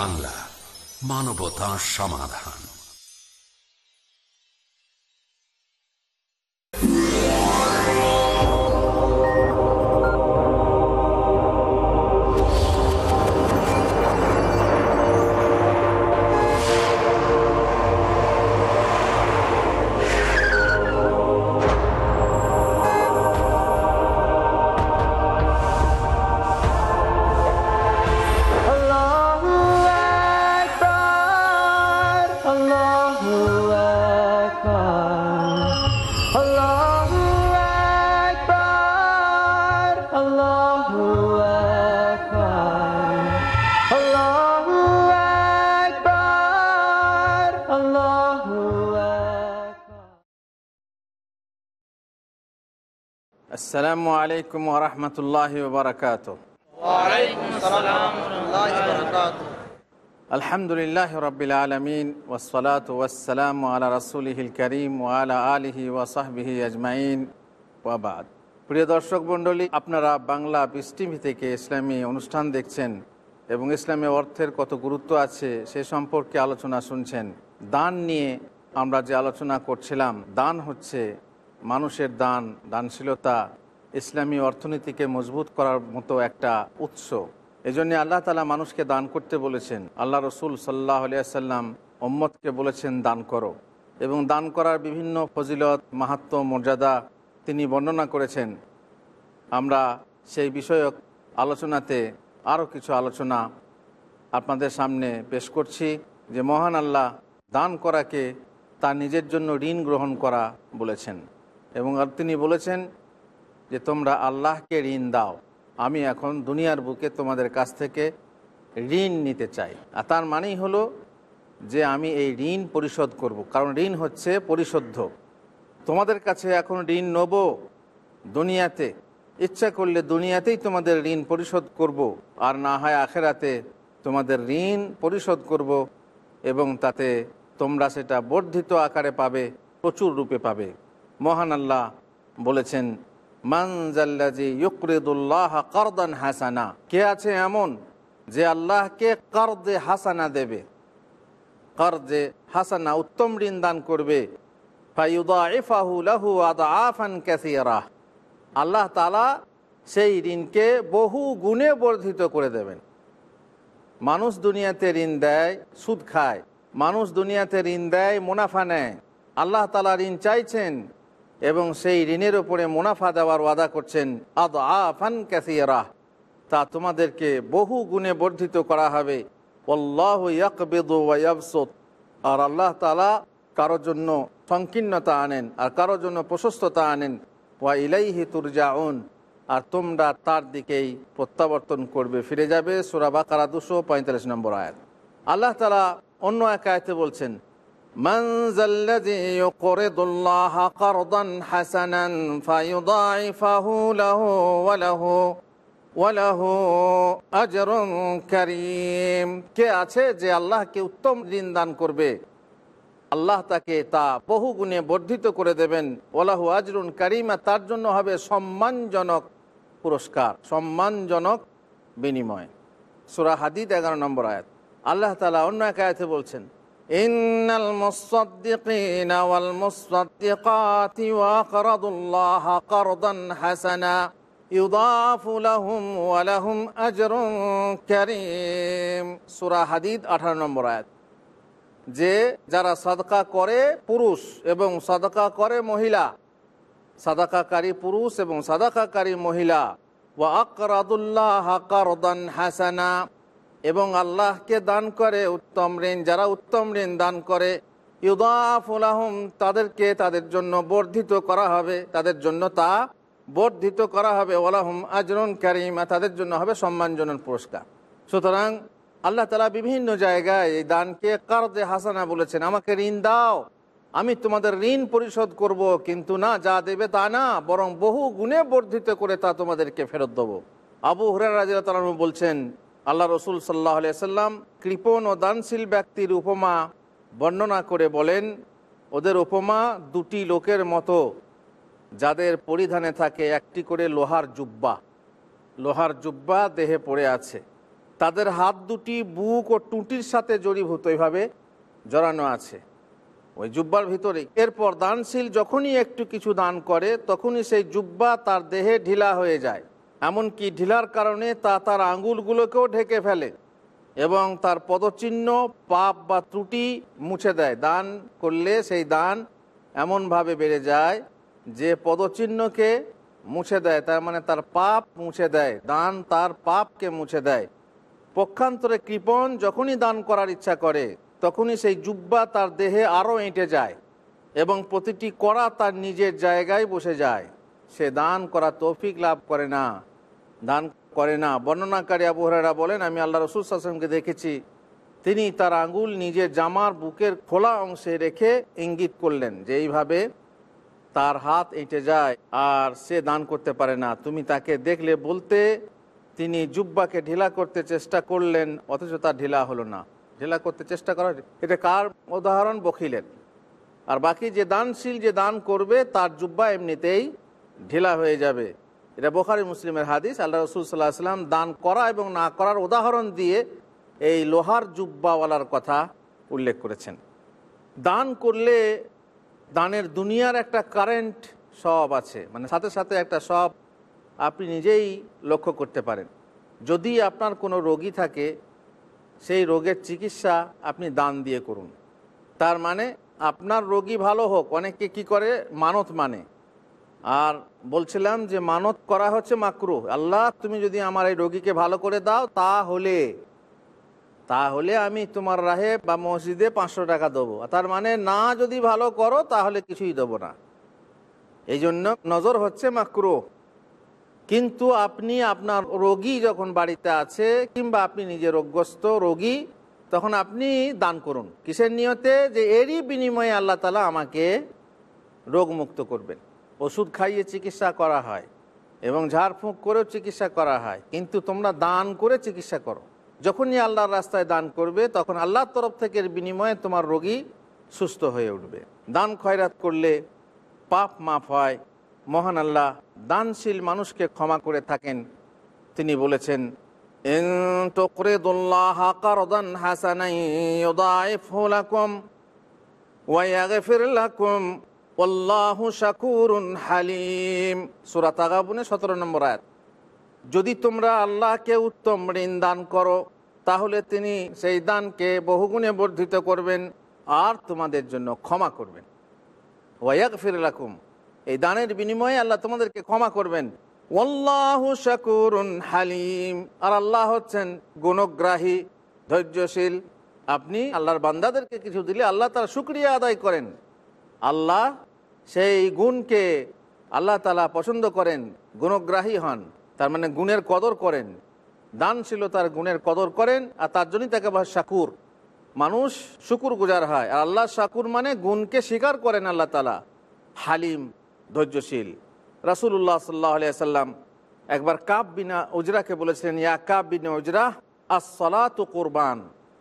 বাংলা মানবতা সমাধান। আসসালামু আলাইকুম ওরহমতুল্লাহ বারকাত আলহামদুলিল্লাহ রবিল আলমিন ওসলাত ওয়াসালাম আলা রসুলহিল করিম ওয়ালা আলিহি ওয়াসাহবিহি আজমাইন। ওয়াবাদ প্রিয় দর্শক মণ্ডলী আপনারা বাংলা পিস টিভি থেকে ইসলামী অনুষ্ঠান দেখছেন এবং ইসলামী অর্থের কত গুরুত্ব আছে সে সম্পর্কে আলোচনা শুনছেন। দান নিয়ে আমরা যে আলোচনা করছিলাম দান হচ্ছে মানুষের দান, দানশীলতা ইসলামী অর্থনীতিকে মজবুত করার মতো একটা উৎস। এজন্য আল্লাহ তালা মানুষকে দান করতে বলেছেন। আল্লাহ রসুল সাল্লাহ আলিয়াল্লাম ওম্মদকে বলেছেন, দান করো। এবং দান করার বিভিন্ন ফজিলত, মাহাত্ম, মর্যাদা তিনি বর্ণনা করেছেন। আমরা সেই বিষয়ক আলোচনাতে আরও কিছু আলোচনা আপনাদের সামনে পেশ করছি যে মহান আল্লাহ দান করাকে তা নিজের জন্য ঋণ গ্রহণ করা বলেছেন। এবং আর তিনি বলেছেন যে তোমরা আল্লাহকে ঋণ দাও। আমি এখন দুনিয়ার বুকে তোমাদের কাছ থেকে ঋণ নিতে চাই। আর তার মানেই হলো যে আমি এই ঋণ পরিশোধ করব। কারণ ঋণ হচ্ছে পরিশোধ তোমাদের কাছে এখন ঋণ নেব দুনিয়াতে। ইচ্ছা করলে দুনিয়াতেই তোমাদের ঋণ পরিশোধ করব। আর না হয় আখেরাতে তোমাদের ঋণ পরিশোধ করব এবং তাতে তোমরা সেটা বর্ধিত আকারে পাবে, প্রচুর রূপে পাবে। মহান আল্লাহ বলেছেন মানজাল্লাজি ইউকরিদুল্লাহ করদান হাসানা। কে আছে এমন যে আল্লাহকে করদে হাসানা দেবে? কর্জে হাসানা উত্তম ঋণ দান করবে। আল্লাহ তাআলা সেই ঋণকে বহু গুণে বর্ধিত করে দেবেন। মানুষ দুনিয়াতে ঋণ দেয়, সুদ খায়। মানুষ দুনিয়াতে ঋণ দেয়, মুনাফা নেয়। আল্লাহ তালা ঋণ চাইছেন এবং সেই ঋণের ওপরে মুনাফা দেওয়ার ওয়াদা করছেন আদ আফান ক্যাসিয়ারা তা তোমাদেরকে বহু গুণে বর্ধিত করা হবে। অল্লাহ আর আল্লাহ তালা কারও জন্য সংকীর্ণতা আনেন, আর কারও জন্য প্রশস্ততা আনেন। ওয়া ইলাইহি তুরজাউন। আর তোমরা তার দিকেই প্রত্যাবর্তন করবে। ফিরে যাবে সুরা বাকারা দুশো পঁয়তাল্লিশ নম্বর আয়াত। আল্লাহ তালা অন্য এক আয়তে বলছেন من ذا الذي يقرض الله قرضا حسنا فيضاعفه له وله وله أجر كريم কে আছে যে আল্লাহকে উত্তম ঋণ দান করবে আল্লাহ তাকে তা বহু গুণে বর্ধিত করে দেবেন ওলাহু আজরুন কারিমা তার জন্য হবে সম্মানজনক পুরস্কার সম্মানজনক বিনিময় সুরা হাদিদ এগারো নম্বর আয়াত আল্লাহ তালা অন্য এক আয়াতে বলছেন মুসাদ্দিকিনা ওয়াল মুসাদ্দিকাতি ওয়া আকরাদুল্লাহ কারদান হাসানা ইউদাফু লাহুম ওয়া লাহুম আজরুন কারীম। সূরা 18 নম্বর আয়াত। যে যারা সাদকা করে পুরুষ এবং সাদকা করে মহিলা, সাদাকাকারী পুরুষ এবং সাদাকাকারী মহিলা ও আকরাদুল্লাহ কারদান হাসানা এবং আল্লাহকে দান করে, উত্তম ঋণ, যারা উত্তম ঋণ দান করে ইউদাফুলাহম তাদেরকে তাদের জন্য বর্ধিত করা হবে, তাদের জন্য তা বর্ধিত করা হবে ওলাহম আজরুন কারিমা, তাদের জন্য হবে সম্মানজনক পুরস্কার। সুতরাং আল্লাহ তালা বিভিন্ন জায়গায় এই দানকে কারদে হাসানা বলেছেন, আমাকে ঋণ দাও, আমি তোমাদের ঋণ পরিশোধ করব, কিন্তু না, যা দেবে তা না, বরং বহু গুণে বর্ধিত করে তা তোমাদেরকে ফেরত দেবো। আবু হরার রাজিয়া তালু বলছেন আল্লাহ রসুল সাল্লাহ সাল্লাম কৃপণ ও দানশীল ব্যক্তির উপমা বর্ণনা করে বলেন, ওদের উপমা দুটি লোকের মতো, যাদের পরিধানে থাকে একটি করে লোহার জুব্বা। লোহার জুব্বা দেহে পড়ে আছে। তাদের হাত দুটি বুক ও টুটির সাথে জড়িভূত এইভাবে জড়ানো আছে। ওই জুব্বার ভিতরে এরপর দানশীল যখনই একটু কিছু দান করে, তখনই সেই জুব্বা তার দেহে ঢিলা হয়ে যায়। এমনকি ঢিলার কারণে তা তার আঙ্গুলগুলোকেও ঢেকে ফেলে এবং তার পদচিহ্ন, পাপ বা ত্রুটি মুছে দেয়। দান করলে সেই দান এমনভাবে বেড়ে যায় যে পদচিহ্নকে মুছে দেয়, তার মানে তার পাপ মুছে দেয়, দান তার পাপকে মুছে দেয়। পক্ষান্তরে কৃপণ যখনই দান করার ইচ্ছা করে, তখনই সেই জুব্বা তার দেহে আরও এঁটে যায় এবং প্রতিটি করা তার নিজের জায়গায় বসে যায়। সে দান করা তৌফিক লাভ করে না। দান করে না। বর্ণনাকারী আবু বলেন, আমি আল্লাহ রসুল আসলামকে দেখেছি, তিনি তার আঙ্গুল নিজের জামার বুকের খোলা অংশে রেখে ইঙ্গিত করলেন যে, এইভাবে তার হাত এঁটে যায় আর সে দান করতে পারে না। তুমি তাকে দেখলে বলতে তিনি জুব্বাকে ঢিলা করতে চেষ্টা করলেন, অথচ তার ঢিলা হলো না। ঢিলা করতে চেষ্টা করা এটা কার উদাহরণ? বকিলেন আর বাকি যে দানশীল যে দান করবে, তার জুব্বা এমনিতেই ঢিলা হয়ে যাবে। এটা বোখারি মুসলিমের হাদিস, আল্লাহ রসুল সাল্লাহ সাল্লাম দান করা এবং না করার উদাহরণ দিয়ে এই লোহার জুব্বাওয়ালার কথা উল্লেখ করেছেন। দান করলে দানের দুনিয়ার একটা কারেন্ট সব আছে মানে সাথে সাথে একটা সব আপনি নিজেই লক্ষ্য করতে পারেন। যদি আপনার কোনো রোগী থাকে, সেই রোগের চিকিৎসা আপনি দান দিয়ে করুন। তার মানে আপনার রোগী ভালো হোক অনেকে কি করে? মানত মানে। আর বলছিলাম যে মানত করা হচ্ছে মাকরু। আল্লাহ, তুমি যদি আমার এই রোগীকে ভালো করে দাও, তাহলে তাহলে আমি তোমার রাহে বা মসজিদে পাঁচশো টাকা দেবো। তার মানে না যদি ভালো করো, তাহলে কিছুই দেবো না। এই জন্য নজর হচ্ছে মাকরু। কিন্তু আপনি আপনার রোগী যখন বাড়িতে আছে, কিংবা আপনি নিজে রোগগ্রস্ত রোগী, তখন আপনি দান করুন। কিসের নিয়তে? যে এরই বিনিময়ে আল্লাহ তালা আমাকে রোগমুক্ত করবেন। ওষুধ খাইয়ে চিকিৎসা করা হয় এবং ঝাড়ফুঁক করেও চিকিৎসা করা হয়। কিন্তু তোমরা দান করে চিকিৎসা করো। যখনই আল্লাহর রাস্তায় দান করবে, তখন আল্লাহর তরফ থেকে বিনিময়ে তোমার রোগী সুস্থ হয়ে উঠবে। দান খয়রাত করলে পাপ মাফ হয়। মহান আল্লাহ দানশীল মানুষকে ক্ষমা করে থাকেন। তিনি বলেছেন, ইন শাকুরুন হালিম। সূরা 17 নম্বর আয়াত। যদি তোমরা আল্লাহকে উত্তম ঋণ দান করো, তাহলে তিনি সেই দানকে বহুগুণে বর্ধিত করবেন আর তোমাদের জন্য ক্ষমা করবেন। ওয়াক ফিরাকুম এই দানের বিনিময়ে আল্লাহ তোমাদেরকে ক্ষমা করবেন। ওল্লাহ শাকুরুন হালিম। আর আল্লাহ হচ্ছেন গুণগ্রাহী, ধৈর্যশীল। আপনি আল্লাহর বান্দাদেরকে কিছু দিলে আল্লাহ তার শুক্রিয়া আদায় করেন। আল্লাহ সেই গুণকে আল্লাহ তালা পছন্দ করেন, গুণগ্রাহী হন, তার মানে গুণের কদর করেন, দানশীলতার গুণের কদর করেন, আর তার জন্যই তাকে বলা শাকুর। মানুষ শুকুর গুজার হয়, আর আল্লাহ শাকুর মানে গুণকে স্বীকার করেন আল্লাহ তালা হালিম, ধৈর্যশীল। রাসুল্লাহ সাল্লাহ সাল্লাম একবার কাব বিনা উজরাকে বলেছিলেন, ইয়া কাব বিনা উজরা আসলা তো কোরবান।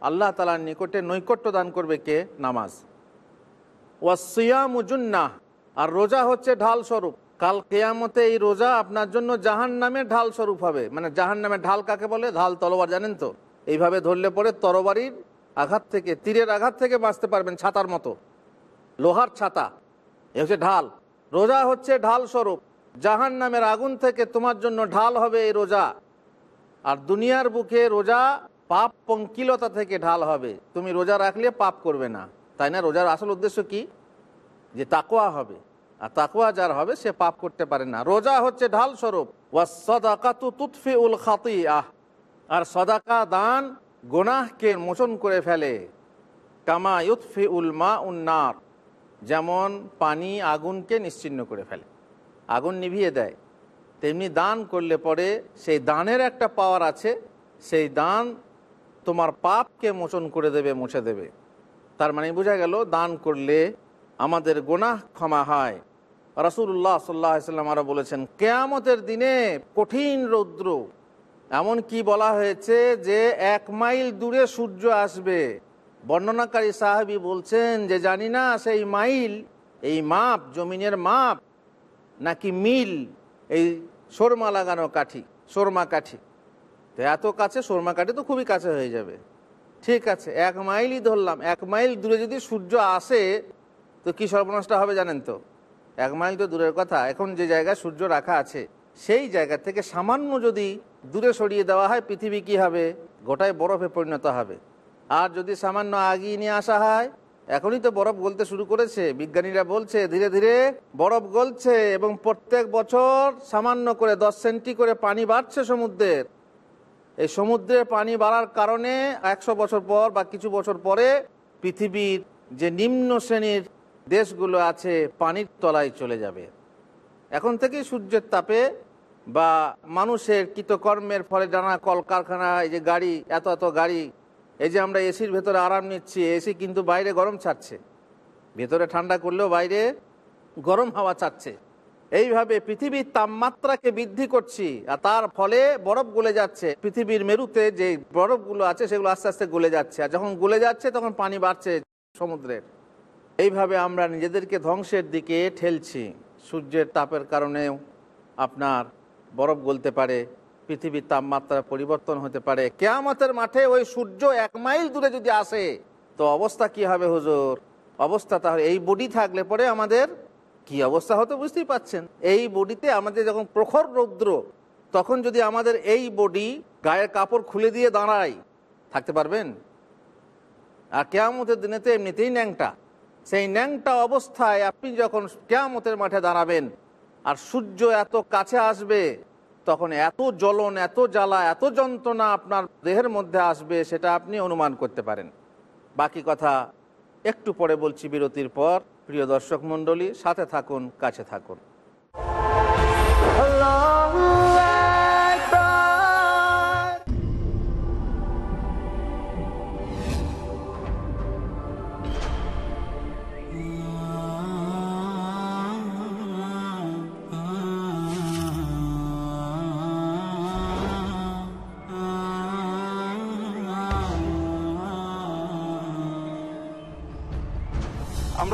আল্লাহ তালার নিকটে নৈকট্য দান করবে কে? নামাজ। ওয়াসিয়ামুজুন্না আর রোজা হচ্ছে ঢাল স্বরূপ। কাল কেয়ামতে এই রোজা আপনার জন্য জাহান নামের ঢাল স্বরূপ হবে। মানে জাহান নামের ঢাল কাকে বলে? ঢাল তলোয়ার, জানেন তো? এইভাবে ধরলে পরে তরবারির আঘাত থেকে, তীরের আঘাত থেকে বাঁচতে পারবেন ছাতার মতো। লোহার ছাতা। এ হচ্ছে ঢাল। রোজা হচ্ছে ঢাল স্বরূপ। জাহান নামের আগুন থেকে তোমার জন্য ঢাল হবে এই রোজা। আর দুনিয়ার বুকে রোজা পাপ পঙ্কিলতা থেকে ঢাল হবে। তুমি রোজা রাখলে পাপ করবে না। তাই না? রোজার আসল উদ্দেশ্য কি? যে তাকোয়া হবে। আর তাকোয়া যার হবে, সে পাপ করতে পারে না। রোজা হচ্ছে ঢাল স্বরূপ। খাতি আহ আর সদাকা দান গোনাহকে মোচন করে ফেলে। কামা ইউতফি উল মা উন্নার যেমন পানি আগুনকে নিশ্চিন্ন করে ফেলে। আগুন নিভিয়ে দেয়। তেমনি দান করলে পরে সেই দানের একটা পাওয়ার আছে। সেই দান তোমার পাপকে মোচন করে দেবে, মুছে দেবে। তার মানে বোঝা গেল, দান করলে আমাদের গোনাহ ক্ষমা হয়। রাসুল্লাহ সাল্লাহ সাল্লাম আরও বলেছেন, কেয়ামতের দিনে কঠিন রৌদ্র। এমন কি বলা হয়েছে যে এক মাইল দূরে সূর্য আসবে। বর্ণনাকারী সাহাবি বলছেন যে, জানি না সেই মাইল, এই মাপ, জমিনের মাপ, নাকি মিল, এই সোরমা লাগানো কাঠি, সোরমা কাঠি। তো এত কাছে সোরমা কাঠি তো খুবই কাছে হয়ে যাবে। ঠিক আছে, এক মাইলই ধরলাম, এক মাইল দূরে যদি সূর্য আসে তো কি সর্বনাশটা হবে জানেন তো? এক মাইল তো দূরের কথা। এখন যে জায়গায় সূর্য রাখা আছে, সেই জায়গা থেকে সামান্য যদি দূরে সরিয়ে দেওয়া হয়, পৃথিবী কি হবে? গোটায় বরফে পরিণত হবে। আর যদি সামান্য আগিয়ে নিয়ে আসা হয়, এখনই তো বরফ গলতে শুরু করেছে। বিজ্ঞানীরা বলছে, ধীরে ধীরে বরফ গলছে এবং প্রত্যেক বছর সামান্য করে দশ সেন্টি করে পানি বাড়ছে সমুদ্রের। এই সমুদ্রের পানি বাড়ার কারণে একশো বছর পর বা কিছু বছর পরে পৃথিবীর যে নিম্ন শ্রেণির দেশগুলো আছে, পানির তলায় চলে যাবে। এখন থেকেই সূর্যের তাপে বা মানুষের কৃতকর্মের ফলে জানা কলকারখানা, এই যে গাড়ি, এত এত গাড়ি, এই যে আমরা এসির ভেতরে আরাম নিচ্ছি, এসি কিন্তু বাইরে গরম ছাড়ছে। ভেতরে ঠান্ডা করলেও বাইরে গরম হাওয়া ছাড়ছে। এইভাবে পৃথিবীর তাপমাত্রাকে বৃদ্ধি করছি, আর তার ফলে বরফ গলে যাচ্ছে। পৃথিবীর মেরুতে যে বরফগুলো আছে, সেগুলো আস্তে আস্তে গলে যাচ্ছে, আর যখন গলে যাচ্ছে, তখন পানি বাড়ছে সমুদ্রের। এইভাবে আমরা নিজেদেরকে ধ্বংসের দিকে ঠেলছি। সূর্যের তাপের কারণেও আপনার বরফ গলতে পারে, পৃথিবীর তাপমাত্রা পরিবর্তন হতে পারে। কেয়ামতের মাঠে ওই সূর্য এক মাইল দূরে যদি আসে, তো অবস্থা কি হবে হুজুর? অবস্থা তাহলে এই বডি থাকলে পরে আমাদের কি অবস্থা হতো বুঝতেই পাচ্ছেন? এই বডিতে আমাদের যখন প্রখর রৌদ্র, তখন যদি আমাদের এই বডি গায়ের কাপড় খুলে দিয়ে দাঁড়ায়, থাকতে পারবেন? আর কেয়ামতের দিনে তো এমনিতেই ন্যাংটা। সেই ন্যাংটা অবস্থায় আপনি যখন কেয়ামতের মাঠে দাঁড়াবেন আর সূর্য এত কাছে আসবে, তখন এত জ্বলন, এত জ্বালা, এত যন্ত্রণা আপনার দেহের মধ্যে আসবে, সেটা আপনি অনুমান করতে পারেন। বাকি কথা একটু পরে বলছি বিরতির পর। প্রিয় দর্শক মণ্ডলী, সাথে থাকুন, কাছে থাকুন।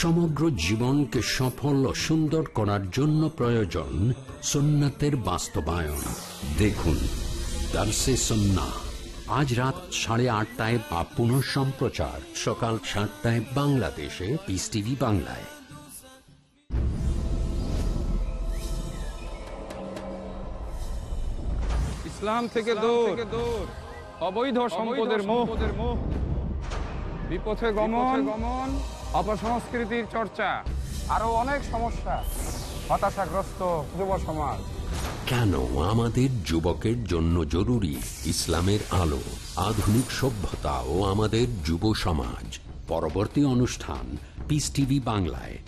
সমগ্র জীবনকে সফল ও সুন্দর করার জন্য প্রয়োজন সুন্নাতের বাস্তবায়ন। দেখুন দার্সে সন্না আজ রাত সাড়ে আটটায় বা পুনঃ সম্প্রচার। সকাল সাতটায় বাংলাদেশে। পিস টিভি বাংলায়। ইসলাম থেকে দূর। অবৈধ সম্পদের মোহ। বিপথে গমন। গমন। অপসংস্কৃতির চর্চা আরও অনেক সমস্যা, হতাশাগ্রস্ত যুব সমাজ। কেন আমাদের যুবকের জন্য জরুরি ইসলামের আলো, আধুনিক সভ্যতা ও আমাদের যুব সমাজ? পরবর্তী অনুষ্ঠান পিস টিভি বাংলায়।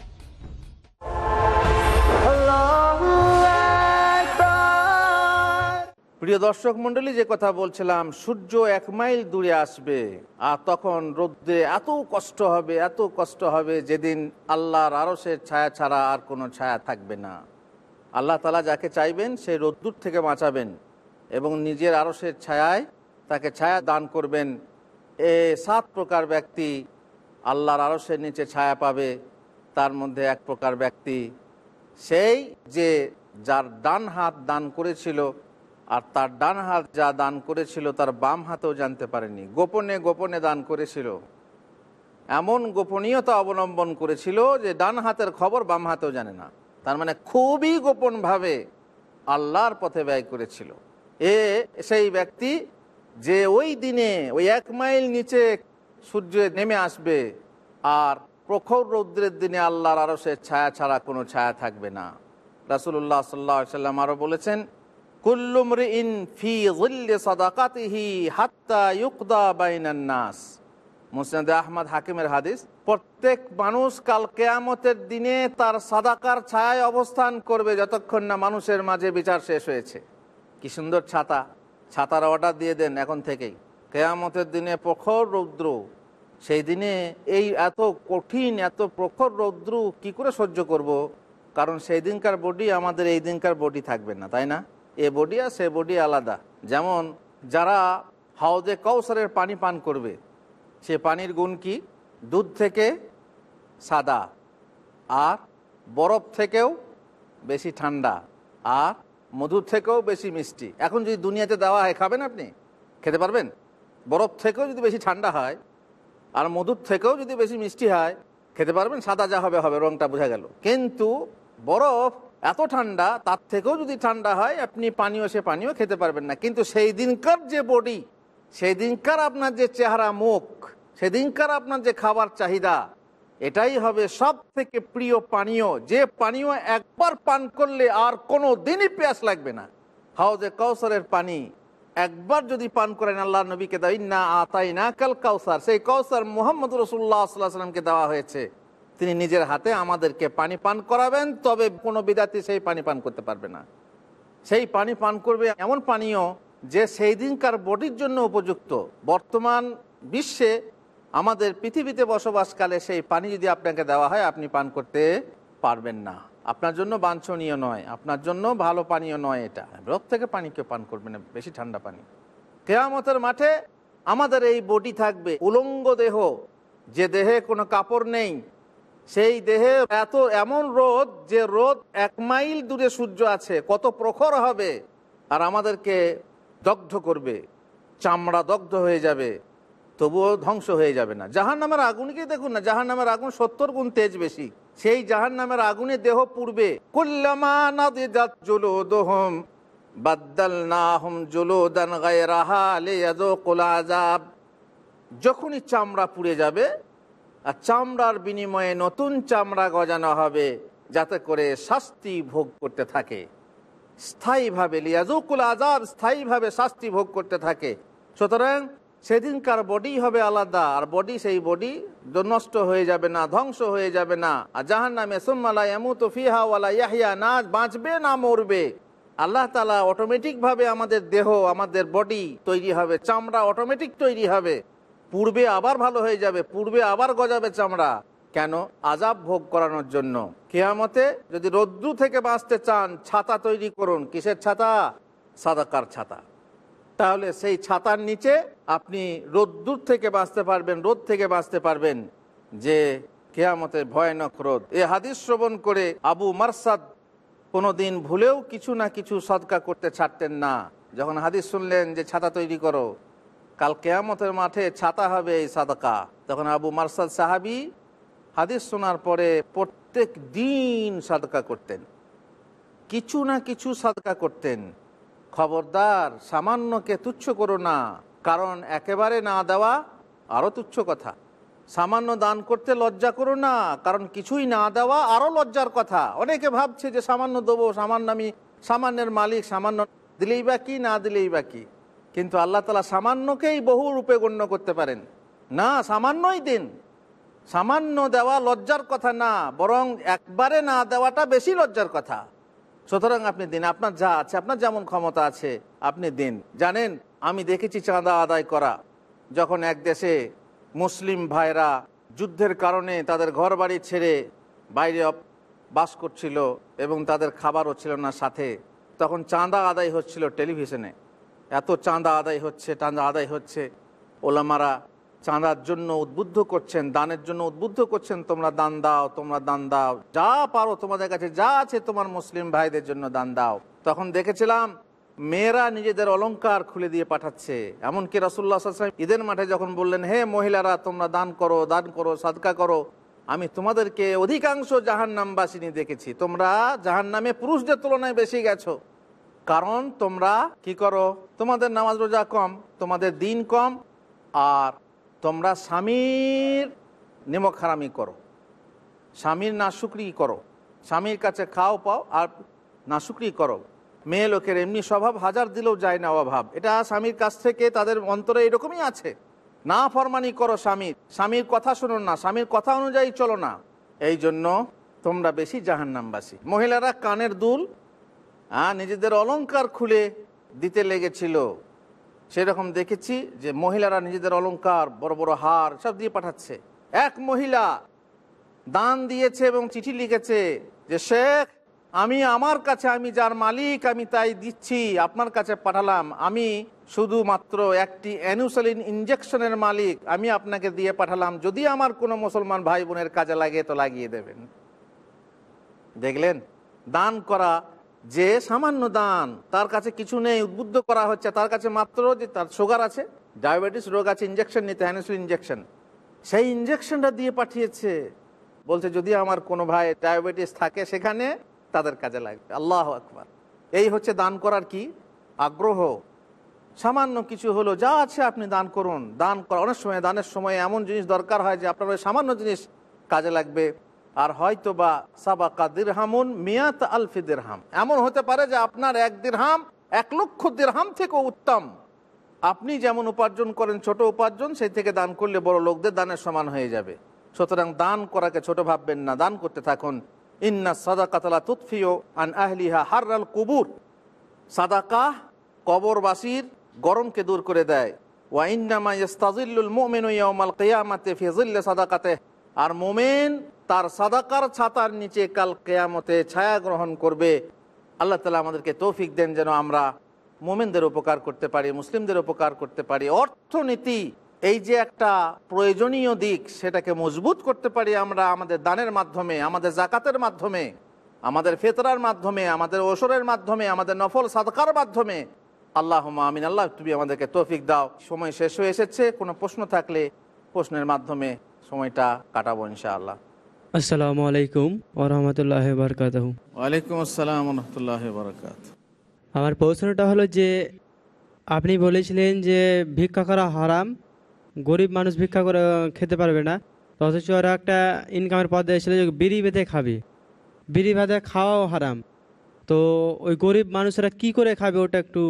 প্রিয় দর্শক মণ্ডলী, যে কথা বলছিলাম, সূর্য এক মাইল দূরে আসবে, আর তখন রোদ্রে এত কষ্ট হবে, এত কষ্ট হবে যেদিন আল্লাহর আরসের ছায়া ছাড়া আর কোনো ছায়া থাকবে না। আল্লাহ তালা যাকে চাইবেন সেই রোদ্দুর থেকে বাঁচাবেন এবং নিজের আরসের ছায়ায় তাকে ছায়া দান করবেন। এ সাত প্রকার ব্যক্তি আল্লাহর আরসের নিচে ছায়া পাবে, তার মধ্যে এক প্রকার ব্যক্তি সেই যে যার ডান হাত দান করেছিল আর তার ডান হাত যা দান করেছিল, তার বাম হাতেও জানতে পারেনি। গোপনে গোপনে দান করেছিল। এমন গোপনীয়তা অবলম্বন করেছিল যে ডান হাতের খবর বাম হাতেও জানে না। তার মানে খুবই গোপনভাবে আল্লাহর পথে ব্যয় করেছিল। এ সেই ব্যক্তি যে ওই দিনে ওই এক মাইল নিচে সূর্য নেমে আসবে আর প্রখর রৌদ্রের দিনে আল্লাহর আরও সে ছায়া ছাড়া কোনো ছায়া থাকবে না। রাসুল্লাহ সাল্লাহ সাল্লাম আরও বলেছেন কুল্লুমরি ইন ফি সাদাকাতিহি হাত্তা ইউকদা বাইনান নাস। মুসনাদে আহমদ হাকিমের হাদিস, প্রত্যেক মানুষ কাল কেয়ামতের দিনে তার সাদাকার ছায়ায় অবস্থান করবে যতক্ষণ না মানুষের মাঝে বিচার শেষ হয়েছে। কি সুন্দর ছাতা। ছাতার অর্ডার দিয়ে দেন এখন থেকেই। কেয়ামতের দিনে প্রখর রৌদ্র। সেই দিনে এই এত কঠিন, এত প্রখর রৌদ্র কি করে সহ্য করব। কারণ সেই দিনকার বডি আমাদের এই দিনকার বডি থাকবে না, তাই না? এ বডি আর সে বডি আলাদা। যেমন, যারা হাউদে কৌসারের পানি পান করবে, সে পানির গুণ কি? দুধ থেকে সাদা আর বরফ থেকেও বেশি ঠান্ডা আর মধুর থেকেও বেশি মিষ্টি। এখন যদি দুনিয়াতে দেওয়া হয়, খাবেন আপনি? খেতে পারবেন? বরফ থেকেও যদি বেশি ঠান্ডা হয় আর মধুর থেকেও যদি বেশি মিষ্টি হয়, খেতে পারবেন? সাদা যা হবে হবে, রংটা বোঝা গেল। কিন্তু বরফ এত ঠান্ডা, তার থেকেও যদি ঠান্ডা হয়, আপনি পানীয়, সে পানীয় খেতে পারবেন না। কিন্তু সেই দিনকার যে বডি সেই দিনকার আপনার যে চেহারা, মুখ সেদিনকার আপনার যে খাবার চাহিদা, এটাই হবে সব থেকে প্রিয় পানীয়। যে পানীয় একবার পান করলে আর কোনো দিনই পেঁয়াস লাগবে না। হাউজে কৌসরের পানি। একবার যদি পান করেন আল্লাহ নবীকে দাও না আতাই না কাল কাউসার। সেই কৌসার মোহাম্মদ রসুল্লাহ সাল্লাহ সাল্লামকে দেওয়া হয়েছে। তিনি নিজের হাতে আমাদেরকে পানি পান করাবেন, তবে কোনো বিদাতি সেই পানি পান করতে পারবে না। সেই পানি পান করবে এমন পানীয় যে সেই দিনকার বডির জন্য উপযুক্ত। বর্তমান বিশ্বে আমাদের পৃথিবীতে বসবাসকালে সেই পানি যদি আপনাকে দেওয়া হয়, আপনি পান করতে পারবেন না। আপনার জন্য বাঞ্ছনীয় নয়, আপনার জন্য ভালো পানীয় নয় এটা। রোগ থেকে পানি কেউ পান করবে না, বেশি ঠান্ডা পানি। কেয়ামতের মাঠে আমাদের এই বডি থাকবে উলঙ্গ দেহ। যে দেহে কোনো কাপড় নেই সেই দেহে এত এমন রোদ যে রোদ এক মাইল দূরে সূর্য আছে, কত প্রখর হবে। আর আমাদেরকে দগ্ধ করবে, চামড়া দগ্ধ হয়ে যাবে, তবুও ধ্বংস হয়ে যাবে না। জাহান নামের আগুনকে দেখুন না জাহান নামের আগুন সত্তর গুণ তেজ বেশি। সেই জাহান নামের আগুনে দেহ আযাব। যখনই চামড়া পুড়ে যাবে আর চামড়ার বিনিময়ে নতুন চামড়া গজানো হবে, যাতে করে শাস্তি ভোগ করতে থাকে। স্থায়ীভাবে লিয়াজুকুল আজাব স্থায়ীভাবে শাস্তি ভোগ করতে থাকে। সুতরাং সেদিনকার বডি হবে আলাদা, আর বডি সেই বডি নষ্ট হয়ে যাবে না, ধ্বংস হয়ে যাবে না। আর জাহান নামে সুম্মালা এমুত ফিহা ওয়ালা ইয়াহিয়া না বাঁচবে না মরবে। আল্লাহ তালা অটোমেটিকভাবে আমাদের দেহ, আমাদের বডি তৈরি হবে, চামড়া অটোমেটিক তৈরি হবে। পূর্বে আবার ভালো হয়ে যাবে, পূর্বে আবার গজাবে চামড়া। কেন? আজাব ভোগ করানোর জন্য। কেয়ামতে যদি রোদ্রু থেকে বাঁচতে চান, ছাতা তৈরি করুন। কিসের ছাতা? সাদাকার ছাতা। তাহলে সেই ছাতার নিচে আপনি রোদ্দুর থেকে বাঁচতে পারবেন, রোদ থেকে বাঁচতে পারবেন। যে কেয়ামতের ভয়ানক রোদ। এ হাদিস শ্রবণ করে আবু মারসাদ কোনোদিন ভুলেও কিছু না কিছু সদকা করতে ছাড়তেন না। যখন হাদিস শুনলেন যে ছাতা তৈরি করো কাল কেয়ামতের মাঠে ছাতা হবে এই সাদাকা। তখন আবু মারসাদ সাহাবি হাদিস শোনার পরে প্রত্যেক দিন সাদকা করতেন। কিছু না কিছু সাদকা করতেন। খবরদার, সামান্যকে তুচ্ছ করো না, কারণ একেবারে না দেওয়া আরও তুচ্ছ কথা। সামান্য দান করতে লজ্জা করো না, কারণ কিছুই না দেওয়া আরও লজ্জার কথা। অনেকে ভাবছে যে সামান্য দেবো, সামান্য আমি, সামান্যের মালিক, সামান্য দিলেই বা কি, না দিলেই বা কি। কিন্তু আল্লাহ তালা সামান্যকেই বহু রূপে গণ্য করতে পারেন। না, সামান্যই দিন। সামান্য দেওয়া লজ্জার কথা না, বরং একবারে না দেওয়াটা বেশি লজ্জার কথা। সুতরাং আপনি দিন, আপনার যা আছে, আপনার যেমন ক্ষমতা আছে, আপনি দিন। জানেন, আমি দেখেছি চাঁদা আদায় করা। যখন এক দেশে মুসলিম ভাইরা যুদ্ধের কারণে তাদের ঘর বাড়ি ছেড়ে বাইরে বাস করছিল এবং তাদের খাবারও ছিল না সাথে, তখন চাঁদা আদায় হচ্ছিল টেলিভিশনে। এত চাঁদা আদায় হচ্ছে, চাঁদা আদায় হচ্ছে। ওলামারা চাঁদার জন্য উদ্বুদ্ধ করছেন, দানের জন্য উদ্বুদ্ধ করছেন, তোমরা দান দাও, তোমরা দান দাও। যা পারো তোমাদের কাছে, যা আছে তোমার মুসলিম ভাইদের জন্য দান দাও। তখন দেখেছিলাম, মেয়েরা নিজেদের অলংকার খুলে দিয়ে পাঠাচ্ছে। এমনকি রাসুল্লাহ ঈদের মাঠে যখন বললেন, হে মহিলারা, তোমরা দান করো দান করো, সাদকা করো। আমি তোমাদেরকে অধিকাংশ জাহান নামবাসিনী দেখেছি। তোমরা জাহান নামে পুরুষদের তুলনায় বেশি গেছো। কারণ তোমরা কি করো? তোমাদের নামাজ রোজা কম, তোমাদের দিন কম, আর তোমরা স্বামীর নিমক হারামি করো। স্বামীর নাশুকরি করো। স্বামীর কাছে খাও পাও আর নাশুকরি করো। মেয়ে লোকের এমনি স্বভাব হাজার দিলেও যায় না অভাব। এটা স্বামীর কাছ থেকে তাদের অন্তরে এরকমই আছে। না ফরমানি করো স্বামীর। স্বামীর কথা শোনো না, স্বামীর কথা অনুযায়ী চলো না। এই জন্য তোমরা বেশি জাহান্নামবাসী। মহিলারা কানের দুল হ্যাঁ নিজেদের অলংকার খুলে দিতে লেগেছিল। সেরকম দেখেছি যে মহিলারা নিজেদের অলংকার, বড় বড় হার সব দিয়ে পাঠাচ্ছে। এক মহিলা দান দিয়েছে এবং চিঠি লিখেছে যে, শেখ, আমি আমার কাছে, আমি যার মালিক, আমি তাই দিচ্ছি, আপনার কাছে পাঠালাম। আমি শুধুমাত্র একটি অ্যানুসালিন ইঞ্জেকশনের মালিক, আমি আপনাকে দিয়ে পাঠালাম। যদি আমার কোনো মুসলমান ভাই বোনের কাজে লাগে তো লাগিয়ে দেবেন। দেখলেন? দান করা যে সামান্য দান তার কাছে কিছু নেই, উদ্বুদ্ধ করা হচ্ছে, তার কাছে মাত্র যে তার সুগার আছে ডায়াবেটিস রোগ আছে ইঞ্জেকশন নিতে হ্যানুসিল ইঞ্জেকশন সেই ইঞ্জেকশনটা দিয়ে পাঠিয়েছে। বলছে, যদি আমার কোনো ভাই ডায়াবেটিস থাকে সেখানে, তাদের কাজে লাগবে। আল্লাহ আকবার। এই হচ্ছে দান করার কি? আগ্রহ। সামান্য কিছু হলো, যা আছে আপনি দান করুন। দান করা, অনেক সময়, দানের সময় এমন জিনিস দরকার হয় যে আপনার ওই সামান্য জিনিস কাজে লাগবে। আর হয়তো বা সাবাকা দিরহামুন মিয়াত আলফি দিরহাম। এমন হতে পারে যে আপনার এক দিরহাম, এক লক্ষ দিরহাম থেকেও উত্তম। আপনি যেমন উপার্জন করেন ছোট উপার্জন, সেই থেকে দান করলে বড় লোকদের দানের সমান হয়ে যাবে। সুতরাং দান করাকে ছোট ভাববেন না, দান করতে থাকুন। ইন্না সাদাকাতলা তুৎফিও আন আহলিহা হার্রাল কুবুর। সাদাকা কবরবাসীর গরমকে দূর করে দেয়। ওয়াইন্নামা ইস্তাজিল্লুল মোমেন ইয়াউমাল কিয়ামাতে জিল্লি সাদাকাতে আর মোমেন তার সাদাকার ছাতার নিচে কাল কেয়ামতে ছায়া গ্রহণ করবে। আল্লাহ তালা আমাদেরকে তৌফিক দেন যেন আমরা মোমেনদের উপকার করতে পারি, মুসলিমদের উপকার করতে পারি। অর্থনীতি এই যে একটা প্রয়োজনীয় দিক, সেটাকে মজবুত করতে পারি আমরা আমাদের দানের মাধ্যমে, আমাদের জাকাতের মাধ্যমে, আমাদের ফেতরার মাধ্যমে, আমাদের ওসরের মাধ্যমে, আমাদের নফল সাদকার মাধ্যমে। আল্লাহ আমিন। আল্লাহ তুমি আমাদেরকে তৌফিক দাও। সময় শেষ হয়ে এসেছে। কোনো প্রশ্ন থাকলে প্রশ্নের মাধ্যমে সময়টা কাটাবো ইনশাআল্লাহ। আসসালামু আলাইকুম ওরহমতুল্লাহ বরকাত ওয়ালাইকুম আসসালাম রহমতুল্লাহ বরকাত আমার প্রশ্নটা হলো যে আপনি বলেছিলেন যে ভিক্ষা করা হারাম গরিব মানুষ ভিক্ষা করে খেতে পারবে না। অথচ ওরা একটা ইনকামের পথ দিয়েছিল যে বিড়ি বেঁধে খাবে। বিড়ি বেঁধে খাওয়াও হারাম। তো ওই গরিব মানুষরা কি করে খাবে ওটা একটু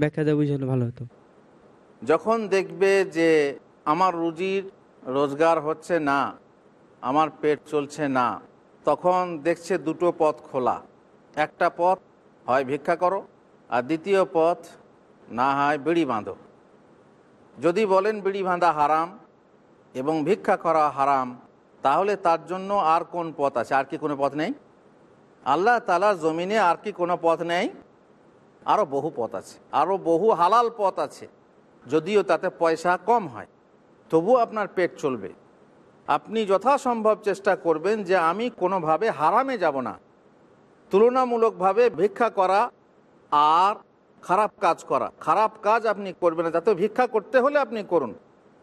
ব্যাখ্যা দিয়ে বুঝলে ভালো হতো। যখন দেখবে যে আমার রুজির রোজগার হচ্ছে না আমার পেট চলছে না। তখন দেখছে দুটো পথ খোলা। একটা পথ, হয় ভিক্ষা করো, আর দ্বিতীয় পথ, না হয় বিড়ি বাঁধো। যদি বলেন বিড়ি বাঁধা হারাম এবং ভিক্ষা করা হারাম, তাহলে তার জন্য আর কোন পথ আছে? আর কি কোনো পথ নেই? আল্লাহ তালার জমিনে আর কি কোনো পথ নেই? আরও বহু পথ আছে। আরও বহু হালাল পথ আছে। যদিও তাতে পয়সা কম হয়। তবু আপনার পেট চলবে। আপনি যথাসম্ভব চেষ্টা করবেন যে আমি কোনোভাবে হারামে যাব না। তুলনামূলকভাবে ভিক্ষা করা আর খারাপ কাজ করা। খারাপ কাজ আপনি করবেন না, যাতে ভিক্ষা করতে হলে আপনি করুন।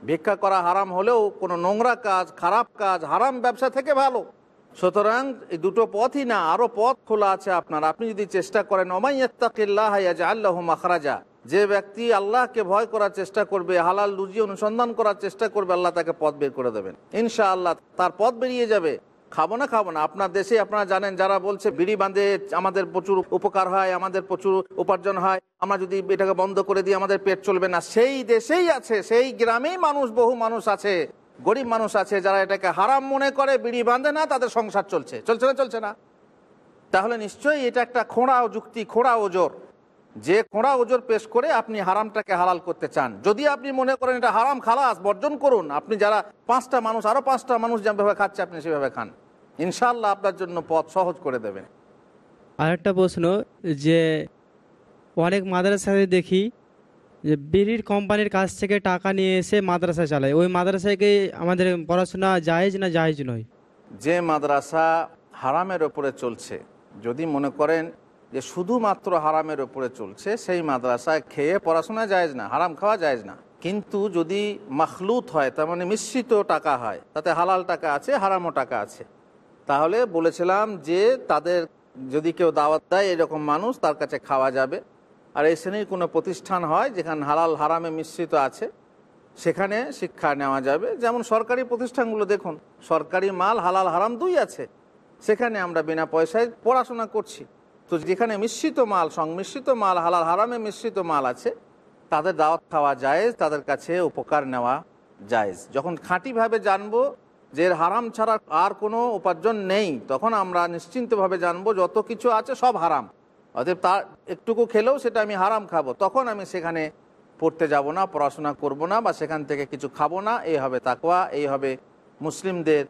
ভিক্ষা করা হারাম হলেও কোনো নোংরা কাজ, খারাপ কাজ, হারাম ব্যবসা থেকে ভালো। সুতরাং এই দুটো পথই না, আরও পথ খোলা আছে আপনার। আপনি যদি চেষ্টা করেন আল্লাহ মাখরাজা। যে ব্যক্তি আল্লাহকে ভয় করার চেষ্টা করবে, হালাল রুজি অনুসন্ধান করার চেষ্টা করবে, আল্লাহ তাকে পথ বের করে দেবেন। ইনশা আল্লাহ তার পথ বেরিয়ে যাবে। খাব না খাব না, আপনার দেশে আপনারা জানেন, যারা বলছে বিড়ি বাঁধে, আমাদের প্রচুর উপকার হয়, আমাদের প্রচুর উপার্জন হয়, আমরা যদি এটাকে বন্ধ করে দিই, আমাদের পেট চলবে না। সেই দেশেই আছে, সেই গ্রামেই মানুষ, বহু মানুষ আছে, গরিব মানুষ আছে, যারা এটাকে হারাম মনে করে, বিড়ি বাঁধে না, তাদের সংসার চলছে। চলছে না চলছে না? তাহলে নিশ্চয়ই এটা একটা খোঁড়া যুক্তি, খোঁড়া ওজোর যে খোঁড়া ওজোর পেশ করে আপনি হারামটাকে হালাল করতে চান। যদি আপনি মনে করেন এটা হারাম খালাস বর্জন করুন। আপনি যারা পাঁচটা মানুষ আরও পাঁচটা মানুষ যেভাবে খাচ্ছে আপনি সেভাবে খান। ইনশাল্লাহ আপনার জন্য পথ সহজ করে দেবেন। আরেকটা প্রশ্ন যে অনেক মাদ্রাসায় দেখি যে বিড়ির কোম্পানির কাছ থেকে টাকা নিয়ে এসে মাদ্রাসা চালায়। ওই মাদ্রাসায় কি আমাদের পড়াশোনা জায়েজ না জায়েজ নয়? যে মাদ্রাসা হারামের ওপরে চলছে যদি মনে করেন যে শুধুমাত্র হারামের ওপরে চলছে, সেই মাদ্রাসায় খেয়ে পড়াশোনা যায় না, হারাম খাওয়া যায় না। কিন্তু যদি মখলুত হয়, তার মানে মিশ্রিত টাকা হয়, তাতে হালাল টাকা আছে, হারামও টাকা আছে। তাহলে বলেছিলাম যে তাদের যদি কেউ দাওয়াত দেয় এরকম মানুষ, তার কাছে খাওয়া যাবে। আর এই শ্রেণির কোনো প্রতিষ্ঠান হয় যেখানে হালাল, হারামে মিশ্রিত আছে, সেখানে শিক্ষা নেওয়া যাবে। যেমন সরকারি প্রতিষ্ঠানগুলো দেখুন, সরকারি মাল হালাল, হারাম দুই আছে। সেখানে আমরা বিনা পয়সায় পড়াশোনা করছি। তো যেখানে মিশ্রিত মাল, সংমিশ্রিত মাল, হালাল হারামে মিশ্রিত মাল আছে, তাদের দাওয়াত খাওয়া যায় তাদের কাছে উপকার নেওয়া জায়েজ। যখন খাঁটিভাবে জানব যে হারাম ছাড়া আর কোনো উপার্জন নেই, তখন আমরা নিশ্চিন্তভাবে জানব যত কিছু আছে সব হারাম। অতএব তার একটুকু খেলেও সেটা আমি হারাম খাব। তখন আমি সেখানে পড়তে যাব না, পড়াশোনা করব না বা সেখান থেকে কিছু খাব না। এই হবে তাকওয়া, এই হবে মুসলিমদের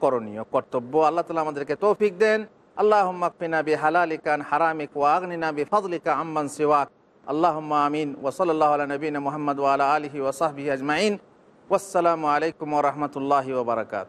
করণীয়, কর্তব্য। আল্লাহ তালা আমাদেরকে তৌফিক দেন। আল্লাহ মাকফিনা বি হালালিকান হারামিক ওয়াগনিনা বি ফজলিকা আম্মান সিওয়াক আল্লাহ আমিন ওসলাল্লাহ আলা নবীন মোহাম্মদ ওয়ালা আলহি ওসাহবি আজমাইন ওয়াসালামু আলাইকুম রহমতুল্লাহি ওবরাকাত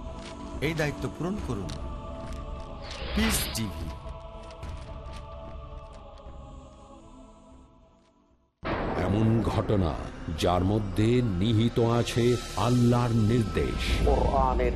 এই দায়িত্ব পূরণ করুন। পিস টিভি এমন ঘটনা যার মধ্যে নিহিত আছে আল্লাহর নির্দেশ। কোরআনের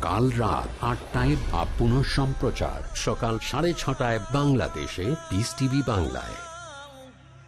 কাল রাত আটটায় বা পুনঃ সম্প্রচার সকাল সাড়ে ছটায় বাংলাদেশে পিস টিভি বাংলায়।